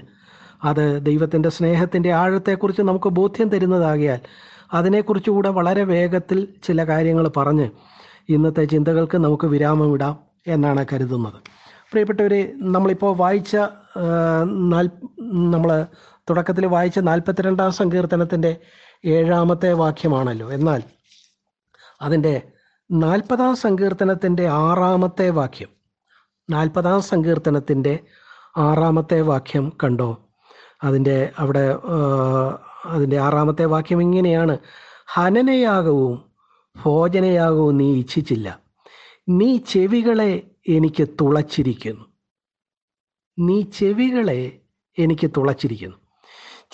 Speaker 1: അത് ദൈവത്തിൻ്റെ സ്നേഹത്തിൻ്റെ ആഴത്തെക്കുറിച്ച് നമുക്ക് ബോധ്യം തരുന്നതാകിയാൽ അതിനെക്കുറിച്ചുകൂടെ വളരെ വേഗത്തിൽ ചില കാര്യങ്ങൾ പറഞ്ഞ് ഇന്നത്തെ ചിന്തകൾക്ക് നമുക്ക് വിരാമമിടാം എന്നാണ് കരുതുന്നത് പ്രിയപ്പെട്ടവർ നമ്മളിപ്പോൾ വായിച്ച നാൽ നമ്മൾ തുടക്കത്തിൽ വായിച്ച നാൽപ്പത്തിരണ്ടാം സങ്കീർത്തനത്തിൻ്റെ ഏഴാമത്തെ വാക്യമാണല്ലോ എന്നാൽ അതിൻ്റെ നാൽപ്പതാം സങ്കീർത്തനത്തിൻ്റെ ആറാമത്തെ വാക്യം നാൽപ്പതാം സങ്കീർത്തനത്തിൻ്റെ ആറാമത്തെ വാക്യം കണ്ടോ അതിൻ്റെ അവിടെ അതിൻ്റെ ആറാമത്തെ വാക്യം ഇങ്ങനെയാണ് ഹനനയാകവും ഭോജനയാകവും നീ ഇച്ഛിച്ചില്ല നീ ചെവികളെ എനിക്ക് തുളച്ചിരിക്കുന്നു നീ ചെവികളെ എനിക്ക് തുളച്ചിരിക്കുന്നു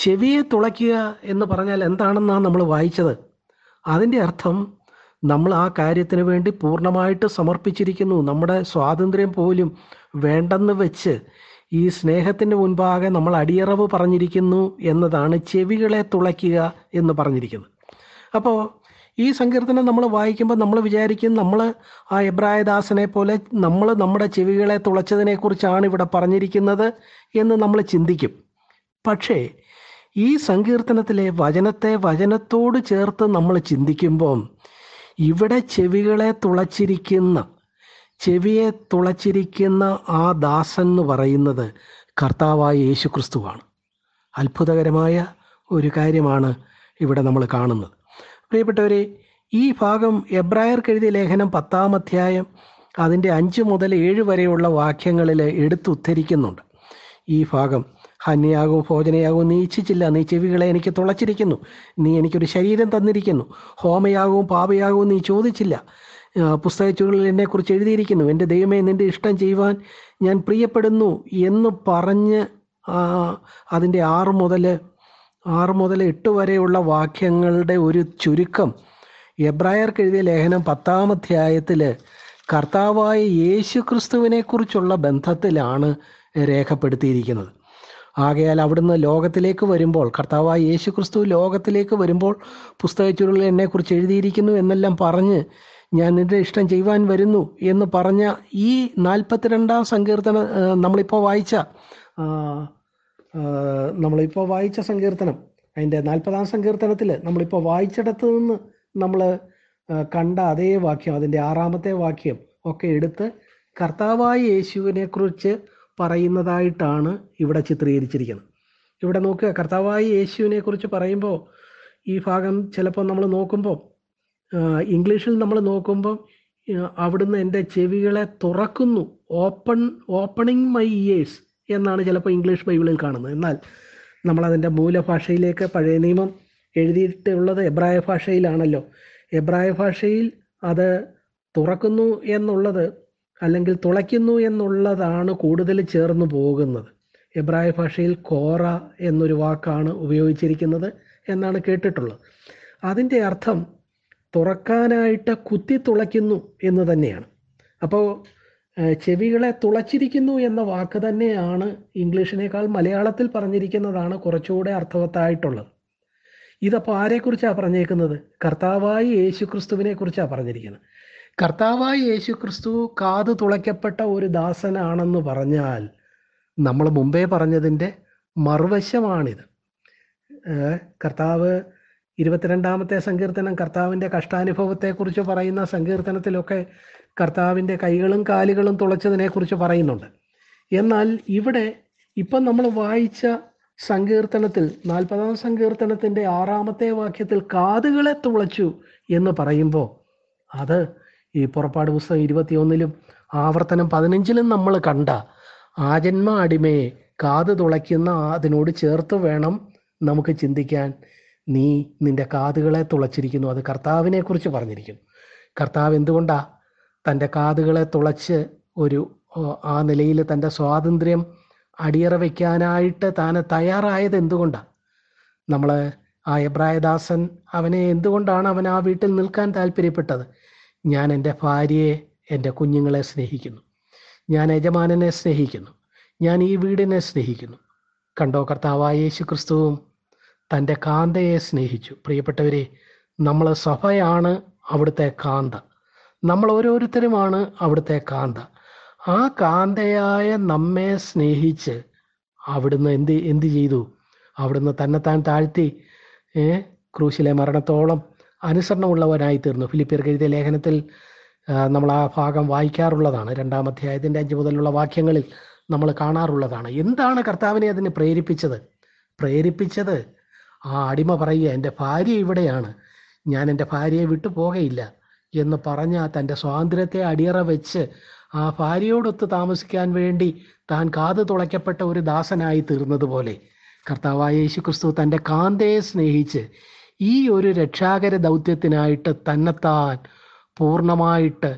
Speaker 1: ചെവിയെ തുളയ്ക്കുക എന്ന് പറഞ്ഞാൽ എന്താണെന്നാണ് നമ്മൾ വായിച്ചത് അതിൻ്റെ അർത്ഥം നമ്മൾ ആ കാര്യത്തിന് വേണ്ടി പൂർണ്ണമായിട്ട് സമർപ്പിച്ചിരിക്കുന്നു നമ്മുടെ സ്വാതന്ത്ര്യം പോലും വേണ്ടെന്ന് വെച്ച് ഈ സ്നേഹത്തിൻ്റെ മുൻപാകെ നമ്മൾ അടിയറവ് പറഞ്ഞിരിക്കുന്നു എന്നതാണ് ചെവികളെ തുളയ്ക്കുക എന്ന് പറഞ്ഞിരിക്കുന്നത് അപ്പോൾ ഈ സങ്കീർത്തനം നമ്മൾ വായിക്കുമ്പോൾ നമ്മൾ വിചാരിക്കും നമ്മൾ ആ എബ്രായദാസനെ പോലെ നമ്മൾ നമ്മുടെ ചെവികളെ തുളച്ചതിനെക്കുറിച്ചാണ് ഇവിടെ പറഞ്ഞിരിക്കുന്നത് എന്ന് നമ്മൾ ചിന്തിക്കും പക്ഷേ ഈ സങ്കീർത്തനത്തിലെ വചനത്തെ വചനത്തോട് ചേർത്ത് നമ്മൾ ചിന്തിക്കുമ്പം ഇവിടെ ചെവികളെ തുളച്ചിരിക്കുന്ന ചെവിയെ തുളച്ചിരിക്കുന്ന ആ ദാസൻ എന്ന് പറയുന്നത് കർത്താവായ യേശു ക്രിസ്തുവാണ് അത്ഭുതകരമായ ഒരു കാര്യമാണ് ഇവിടെ നമ്മൾ കാണുന്നത് പ്രിയപ്പെട്ടവരെ ഈ ഭാഗം എബ്രായർക്ക് എഴുതിയ ലേഖനം പത്താം അധ്യായം അതിൻ്റെ അഞ്ച് മുതൽ ഏഴ് വരെയുള്ള വാക്യങ്ങളിൽ എടുത്തുദ്ധരിക്കുന്നുണ്ട് ഈ ഭാഗം ഹന്യാകവും ഭോജനയാകും നീ ഇച്ഛിച്ചില്ല നീ ചെവികളെ എനിക്ക് തുളച്ചിരിക്കുന്നു നീ എനിക്കൊരു ശരീരം തന്നിരിക്കുന്നു ഹോമയാകവും പാപയാകവും നീ ചോദിച്ചില്ല പുസ്തകച്ചുകളിൽ കുറിച്ച് എഴുതിയിരിക്കുന്നു എൻ്റെ ദൈവമേ നിൻ്റെ ഇഷ്ടം ചെയ്യുവാൻ ഞാൻ പ്രിയപ്പെടുന്നു എന്ന് പറഞ്ഞ് അതിൻ്റെ ആറ് മുതൽ ആറ് മുതൽ എട്ട് വരെയുള്ള വാക്യങ്ങളുടെ ഒരു ചുരുക്കം എബ്രായർക്ക് എഴുതിയ ലേഖനം പത്താം അധ്യായത്തിൽ കർത്താവായ യേശു കുറിച്ചുള്ള ബന്ധത്തിലാണ് രേഖപ്പെടുത്തിയിരിക്കുന്നത് ആകയാൽ അവിടുന്ന് ലോകത്തിലേക്ക് വരുമ്പോൾ കർത്താവായ യേശു ക്രിസ്തു ലോകത്തിലേക്ക് വരുമ്പോൾ പുസ്തകച്ചുരുളിൽ എന്നെക്കുറിച്ച് എഴുതിയിരിക്കുന്നു എന്നെല്ലാം പറഞ്ഞ് ഞാൻ നിന്റെ ഇഷ്ടം ചെയ്യുവാൻ വരുന്നു എന്ന് പറഞ്ഞ ഈ നാൽപ്പത്തിരണ്ടാം സങ്കീർത്തനം നമ്മളിപ്പോൾ വായിച്ച നമ്മളിപ്പോൾ വായിച്ച സങ്കീർത്തനം അതിൻ്റെ നാൽപ്പതാം സങ്കീർത്തനത്തിൽ നമ്മളിപ്പോൾ വായിച്ചിടത്ത് നിന്ന് നമ്മൾ കണ്ട അതേ വാക്യം അതിൻ്റെ ആറാമത്തെ വാക്യം ഒക്കെ എടുത്ത് കർത്താവായ യേശുവിനെ കുറിച്ച് പറയുന്നതായിട്ടാണ് ഇവിടെ ചിത്രീകരിച്ചിരിക്കുന്നത് ഇവിടെ നോക്കുക കർത്താവായ യേശുവിനെ കുറിച്ച് പറയുമ്പോൾ ഈ ഭാഗം ചിലപ്പോൾ നമ്മൾ നോക്കുമ്പോൾ ഇംഗ്ലീഷിൽ നമ്മൾ നോക്കുമ്പം അവിടുന്ന് എൻ്റെ ചെവികളെ തുറക്കുന്നു ഓപ്പൺ ഓപ്പണിങ് മൈ ഇയേഴ്സ് എന്നാണ് ചിലപ്പോൾ ഇംഗ്ലീഷ് ബൈബിളിൽ കാണുന്നത് എന്നാൽ നമ്മളതിൻ്റെ മൂലഭാഷയിലേക്ക് പഴയ നിയമം എഴുതിയിട്ടുള്ളത് എബ്രായ ഭാഷയിലാണല്ലോ എബ്രായ ഭാഷയിൽ അത് തുറക്കുന്നു എന്നുള്ളത് അല്ലെങ്കിൽ തുളയ്ക്കുന്നു എന്നുള്ളതാണ് കൂടുതൽ ചേർന്ന് പോകുന്നത് എബ്രായ ഭാഷയിൽ കോറ എന്നൊരു വാക്കാണ് ഉപയോഗിച്ചിരിക്കുന്നത് എന്നാണ് കേട്ടിട്ടുള്ളത് അതിൻ്റെ അർത്ഥം തുറക്കാനായിട്ട് കുത്തി തുളയ്ക്കുന്നു എന്ന് തന്നെയാണ് അപ്പോൾ ചെവികളെ തുളച്ചിരിക്കുന്നു എന്ന വാക്ക് തന്നെയാണ് ഇംഗ്ലീഷിനേക്കാൾ മലയാളത്തിൽ പറഞ്ഞിരിക്കുന്നതാണ് കുറച്ചുകൂടെ അർത്ഥവത്തായിട്ടുള്ളത് ഇതപ്പോൾ ആരെക്കുറിച്ചാണ് പറഞ്ഞേക്കുന്നത് കർത്താവായി യേശു ക്രിസ്തുവിനെ കുറിച്ചാണ് പറഞ്ഞിരിക്കുന്നത് കർത്താവായി യേശു ക്രിസ്തു കാത് തുളയ്ക്കപ്പെട്ട ഒരു ദാസനാണെന്ന് പറഞ്ഞാൽ നമ്മൾ മുമ്പേ പറഞ്ഞതിൻ്റെ മറുവശമാണിത് കർത്താവ് ഇരുപത്തിരണ്ടാമത്തെ സങ്കീർത്തനം കർത്താവിൻ്റെ കഷ്ടാനുഭവത്തെക്കുറിച്ച് പറയുന്ന സങ്കീർത്തനത്തിലൊക്കെ കർത്താവിൻ്റെ കൈകളും കാലുകളും തുളച്ചതിനെക്കുറിച്ച് പറയുന്നുണ്ട് എന്നാൽ ഇവിടെ ഇപ്പം നമ്മൾ വായിച്ച സങ്കീർത്തനത്തിൽ നാൽപ്പതാം സങ്കീർത്തനത്തിൻ്റെ ആറാമത്തെ വാക്യത്തിൽ കാതുകളെ തുളച്ചു എന്ന് പറയുമ്പോൾ അത് ഈ പുറപ്പാട് പുസ്തകം ഇരുപത്തിയൊന്നിലും ആവർത്തനം പതിനഞ്ചിലും നമ്മൾ കണ്ട ആജന്മ അടിമയെ കാത് തുളയ്ക്കുന്ന അതിനോട് ചേർത്ത് വേണം നമുക്ക് ചിന്തിക്കാൻ നീ നിന്റെ കാതുകളെ തുളച്ചിരിക്കുന്നു അത് കർത്താവിനെ കുറിച്ച് പറഞ്ഞിരിക്കുന്നു കർത്താവ് എന്തുകൊണ്ടാ തൻ്റെ കാതുകളെ തുളച്ച് ഒരു ആ നിലയിൽ തൻ്റെ സ്വാതന്ത്ര്യം അടിയറ വയ്ക്കാനായിട്ട് താൻ തയ്യാറായത് എന്തുകൊണ്ടാ നമ്മൾ ആ എബ്രായദാസൻ അവനെ എന്തുകൊണ്ടാണ് അവൻ ആ വീട്ടിൽ നിൽക്കാൻ താല്പര്യപ്പെട്ടത് ഞാൻ എൻ്റെ ഭാര്യയെ എൻ്റെ കുഞ്ഞുങ്ങളെ സ്നേഹിക്കുന്നു ഞാൻ യജമാനനെ സ്നേഹിക്കുന്നു ഞാൻ ഈ വീടിനെ സ്നേഹിക്കുന്നു കണ്ടോ കർത്താവായ യേശു ക്രിസ്തുവും തൻ്റെ കാന്തയെ സ്നേഹിച്ചു പ്രിയപ്പെട്ടവരെ നമ്മൾ സഭയാണ് അവിടുത്തെ കാന്ത നമ്മൾ ഓരോരുത്തരുമാണ് അവിടുത്തെ കാന്ത ആ കാന്തയായ നമ്മെ സ്നേഹിച്ച് അവിടുന്ന് എന്ത് എന്ത് ചെയ്തു അവിടുന്ന് തന്നെത്താൻ താഴ്ത്തി ക്രൂശിലെ മരണത്തോളം അനുസരണമുള്ളവനായി തീർന്നു ഫിലിപ്പിയർ കെഴുതിയ ലേഖനത്തിൽ നമ്മൾ ആ ഭാഗം വായിക്കാറുള്ളതാണ് രണ്ടാം അധ്യായത്തിൻ്റെ അഞ്ച് മുതലുള്ള വാക്യങ്ങളിൽ നമ്മൾ കാണാറുള്ളതാണ് എന്താണ് കർത്താവിനെ അതിന് പ്രേരിപ്പിച്ചത് പ്രേരിപ്പിച്ചത് ആ അടിമ പറയുക എൻ്റെ ഭാര്യ ഇവിടെയാണ് ഞാൻ എൻ്റെ ഭാര്യയെ വിട്ടു പോകയില്ല എന്ന് പറഞ്ഞ തൻ്റെ സ്വാതന്ത്ര്യത്തെ അടിയറ വെച്ച് ആ ഭാര്യയോടൊത്ത് താമസിക്കാൻ വേണ്ടി താൻ കാത് തുളയ്ക്കപ്പെട്ട ഒരു ദാസനായി തീർന്നതുപോലെ കർത്താവായ യേശു ക്രിസ്തു തൻ്റെ കാന്തയെ സ്നേഹിച്ച് ഈ ഒരു രക്ഷാകര ദൗത്യത്തിനായിട്ട് തന്നെത്താൻ പൂർണ്ണമായിട്ട്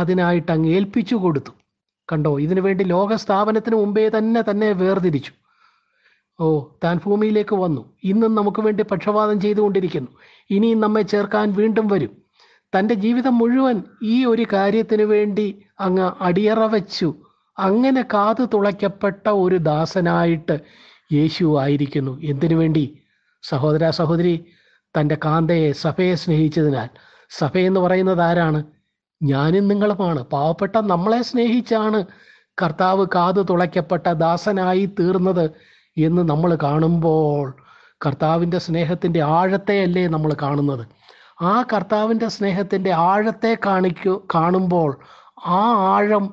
Speaker 1: അതിനായിട്ട് അങ്ങ് ഏൽപ്പിച്ചു കൊടുത്തു കണ്ടോ ഇതിനു വേണ്ടി ലോകസ്ഥാപനത്തിന് മുമ്പേ തന്നെ തന്നെ വേർതിരിച്ചു ഓ താൻ ഭൂമിയിലേക്ക് വന്നു ഇന്നും നമുക്ക് വേണ്ടി പക്ഷപാതം ചെയ്തുകൊണ്ടിരിക്കുന്നു ഇനിയും നമ്മെ ചേർക്കാൻ വീണ്ടും വരും തൻ്റെ ജീവിതം മുഴുവൻ ഈ ഒരു കാര്യത്തിന് വേണ്ടി അങ്ങ് അടിയറ വച്ചു അങ്ങനെ കാതു തുളയ്ക്കപ്പെട്ട ഒരു ദാസനായിട്ട് യേശു ആയിരിക്കുന്നു എന്തിനു വേണ്ടി സഹോദര സഹോദരി തൻ്റെ കാന്തയെ സഭയെ സ്നേഹിച്ചതിനാൽ സഭയെന്ന് പറയുന്നത് ആരാണ് ഞാനും നിങ്ങളുമാണ് പാവപ്പെട്ട നമ്മളെ സ്നേഹിച്ചാണ് കർത്താവ് കാതു തുളയ്ക്കപ്പെട്ട ദാസനായി തീർന്നത് എന്ന് നമ്മൾ കാണുമ്പോൾ കർത്താവിൻ്റെ സ്നേഹത്തിൻ്റെ ആഴത്തെയല്ലേ നമ്മൾ കാണുന്നത് ആ കർത്താവിൻ്റെ സ്നേഹത്തിൻ്റെ ആഴത്തെ കാണിക്കു കാണുമ്പോൾ ആ ആഴം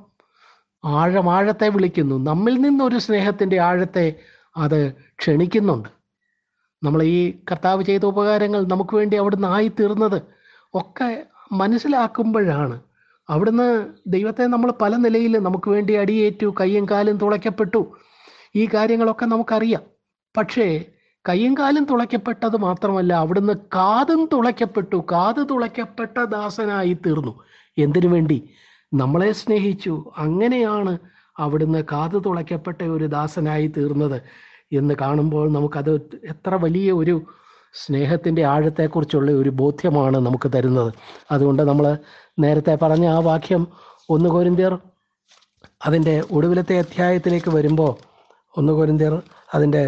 Speaker 1: ആഴം ആഴത്തെ വിളിക്കുന്നു നമ്മിൽ നിന്നൊരു സ്നേഹത്തിൻ്റെ ആഴത്തെ അത് ക്ഷണിക്കുന്നുണ്ട് നമ്മൾ ഈ കർത്താവ് ചെയ്ത ഉപകാരങ്ങൾ നമുക്ക് വേണ്ടി അവിടുന്ന് ആയിത്തീർന്നത് ഒക്കെ മനസ്സിലാക്കുമ്പോഴാണ് അവിടുന്ന് ദൈവത്തെ നമ്മൾ പല നിലയിൽ നമുക്ക് വേണ്ടി അടിയേറ്റു കയ്യും കാലും തുളയ്ക്കപ്പെട്ടു ഈ കാര്യങ്ങളൊക്കെ നമുക്കറിയാം പക്ഷേ കയ്യും കാലും തുളയ്ക്കപ്പെട്ടത് മാത്രമല്ല അവിടുന്ന് കാതും തുളയ്ക്കപ്പെട്ടു കാത് തുളയ്ക്കപ്പെട്ട ദാസനായി തീർന്നു എന്തിനു വേണ്ടി നമ്മളെ സ്നേഹിച്ചു അങ്ങനെയാണ് അവിടുന്ന് കാത് തുളയ്ക്കപ്പെട്ട ഒരു ദാസനായി തീർന്നത് എന്ന് കാണുമ്പോൾ നമുക്കത് എത്ര വലിയ ഒരു സ്നേഹത്തിൻ്റെ ആഴത്തെക്കുറിച്ചുള്ള ഒരു ബോധ്യമാണ് നമുക്ക് തരുന്നത് അതുകൊണ്ട് നമ്മൾ നേരത്തെ പറഞ്ഞ ആ വാക്യം ഒന്ന് കോരിന്തിയർ അതിൻ്റെ ഒടുവിലത്തെ അധ്യായത്തിലേക്ക് വരുമ്പോൾ ഒന്ന് കൊരിന്തിയർ അതിൻ്റെ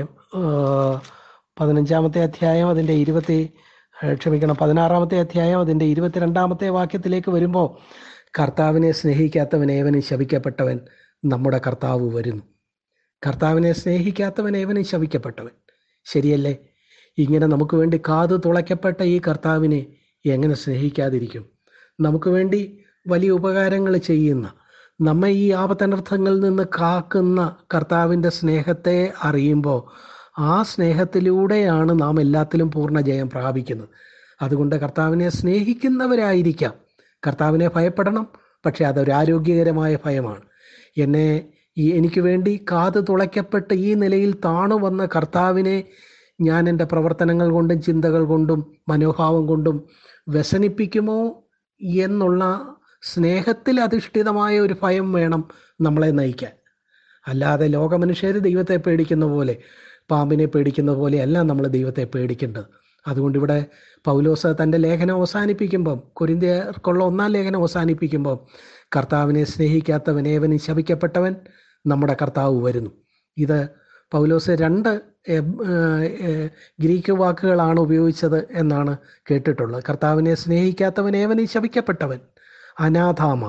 Speaker 1: പതിനഞ്ചാമത്തെ അധ്യായം അതിൻ്റെ ഇരുപത്തി ക്ഷമിക്കണം പതിനാറാമത്തെ അധ്യായം അതിൻ്റെ ഇരുപത്തിരണ്ടാമത്തെ വാക്യത്തിലേക്ക് വരുമ്പോൾ കർത്താവിനെ സ്നേഹിക്കാത്തവൻ ഏവനും നമ്മുടെ കർത്താവ് വരുന്നു കർത്താവിനെ സ്നേഹിക്കാത്തവൻ ഏവനും ശരിയല്ലേ ഇങ്ങനെ നമുക്ക് വേണ്ടി കാത് തുളയ്ക്കപ്പെട്ട ഈ കർത്താവിനെ എങ്ങനെ സ്നേഹിക്കാതിരിക്കും നമുക്ക് വേണ്ടി വലിയ ഉപകാരങ്ങൾ ചെയ്യുന്ന നമ്മെ ഈ ആപത്തനർത്ഥങ്ങളിൽ നിന്ന് കാക്കുന്ന കർത്താവിൻ്റെ സ്നേഹത്തെ അറിയുമ്പോൾ ആ സ്നേഹത്തിലൂടെയാണ് നാം എല്ലാത്തിലും പൂർണ്ണ ജയം പ്രാപിക്കുന്നത് അതുകൊണ്ട് കർത്താവിനെ സ്നേഹിക്കുന്നവരായിരിക്കാം കർത്താവിനെ ഭയപ്പെടണം പക്ഷേ അതൊരാരോഗ്യകരമായ ആരോഗ്യകരമായ ഭയമാണ് എന്നെ ഈ എനിക്ക് വേണ്ടി കാത് തുളയ്ക്കപ്പെട്ട് ഈ നിലയിൽ താണു വന്ന കർത്താവിനെ ഞാൻ എൻ്റെ പ്രവർത്തനങ്ങൾ കൊണ്ടും ചിന്തകൾ കൊണ്ടും മനോഭാവം കൊണ്ടും വ്യസനിപ്പിക്കുമോ എന്നുള്ള സ്നേഹത്തിൽ അധിഷ്ഠിതമായ ഒരു ഭയം വേണം നമ്മളെ നയിക്കാൻ അല്ലാതെ ലോകമനുഷ്യർ ദൈവത്തെ പേടിക്കുന്ന പോലെ പാമ്പിനെ പേടിക്കുന്ന പോലെ അല്ല നമ്മൾ ദൈവത്തെ പേടിക്കേണ്ടത് അതുകൊണ്ട് ഇവിടെ പൗലോസ് തൻ്റെ ലേഖനം അവസാനിപ്പിക്കുമ്പം കുരിന്തിയർക്കുള്ള ഒന്നാം ലേഖനം അവസാനിപ്പിക്കുമ്പം കർത്താവിനെ സ്നേഹിക്കാത്തവൻ ഏവനും ശപിക്കപ്പെട്ടവൻ നമ്മുടെ കർത്താവ് വരുന്നു ഇത് പൗലോസ് രണ്ട് ഗ്രീക്ക് വാക്കുകളാണ് ഉപയോഗിച്ചത് എന്നാണ് കേട്ടിട്ടുള്ളത് കർത്താവിനെ സ്നേഹിക്കാത്തവൻ ഏവനും ശപിക്കപ്പെട്ടവൻ അനാഥാമ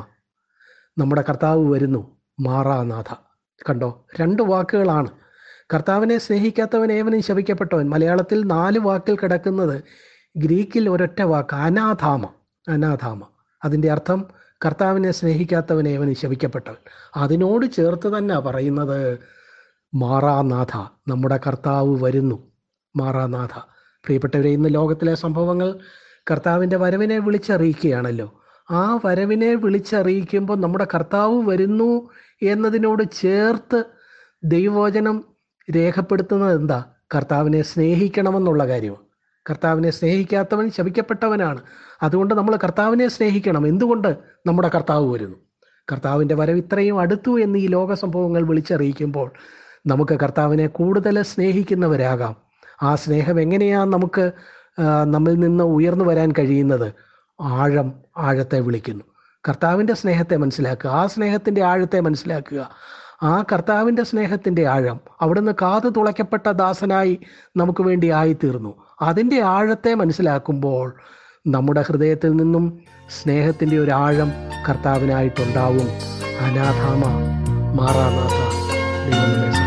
Speaker 1: നമ്മുടെ കർത്താവ് വരുന്നു മാറാനാഥ കണ്ടോ രണ്ട് വാക്കുകളാണ് കർത്താവിനെ സ്നേഹിക്കാത്തവൻ ഏവനും ശവിക്കപ്പെട്ടവൻ മലയാളത്തിൽ നാല് വാക്കിൽ കിടക്കുന്നത് ഗ്രീക്കിൽ ഒരൊറ്റ വാക്ക് അനാഥാമ അനാഥാമ അതിൻ്റെ അർത്ഥം കർത്താവിനെ സ്നേഹിക്കാത്തവൻ ഏവനും ശവിക്കപ്പെട്ടവൻ അതിനോട് ചേർത്ത് തന്നെ പറയുന്നത് മാറാനാഥ നമ്മുടെ കർത്താവ് വരുന്നു മാറാനാഥ പ്രിയപ്പെട്ടവരെ ഇന്ന് ലോകത്തിലെ സംഭവങ്ങൾ കർത്താവിൻ്റെ വരവിനെ വിളിച്ചറിയിക്കുകയാണല്ലോ ആ വരവിനെ വിളിച്ചറിയിക്കുമ്പോൾ നമ്മുടെ കർത്താവ് വരുന്നു എന്നതിനോട് ചേർത്ത് ദൈവവചനം രേഖപ്പെടുത്തുന്നത് എന്താ കർത്താവിനെ സ്നേഹിക്കണമെന്നുള്ള കാര്യമാണ് കർത്താവിനെ സ്നേഹിക്കാത്തവൻ ശപിക്കപ്പെട്ടവനാണ് അതുകൊണ്ട് നമ്മൾ കർത്താവിനെ സ്നേഹിക്കണം എന്തുകൊണ്ട് നമ്മുടെ കർത്താവ് വരുന്നു കർത്താവിൻ്റെ വരവ് ഇത്രയും അടുത്തു എന്ന് ഈ ലോക സംഭവങ്ങൾ വിളിച്ചറിയിക്കുമ്പോൾ നമുക്ക് കർത്താവിനെ കൂടുതൽ സ്നേഹിക്കുന്നവരാകാം ആ സ്നേഹം എങ്ങനെയാണ് നമുക്ക് നമ്മിൽ നിന്ന് ഉയർന്നു വരാൻ കഴിയുന്നത് ആഴം ആഴത്തെ വിളിക്കുന്നു കർത്താവിൻ്റെ സ്നേഹത്തെ മനസ്സിലാക്കുക ആ സ്നേഹത്തിൻ്റെ ആഴത്തെ മനസ്സിലാക്കുക ആ കർത്താവിൻ്റെ സ്നേഹത്തിൻ്റെ ആഴം അവിടുന്ന് കാത് തുളയ്ക്കപ്പെട്ട ദാസനായി നമുക്ക് വേണ്ടി ആയിത്തീർന്നു അതിൻ്റെ ആഴത്തെ മനസ്സിലാക്കുമ്പോൾ നമ്മുടെ ഹൃദയത്തിൽ നിന്നും സ്നേഹത്തിൻ്റെ ഒരു ആഴം കർത്താവിനായിട്ടുണ്ടാവും അനാഥാമ മാറാനാഥ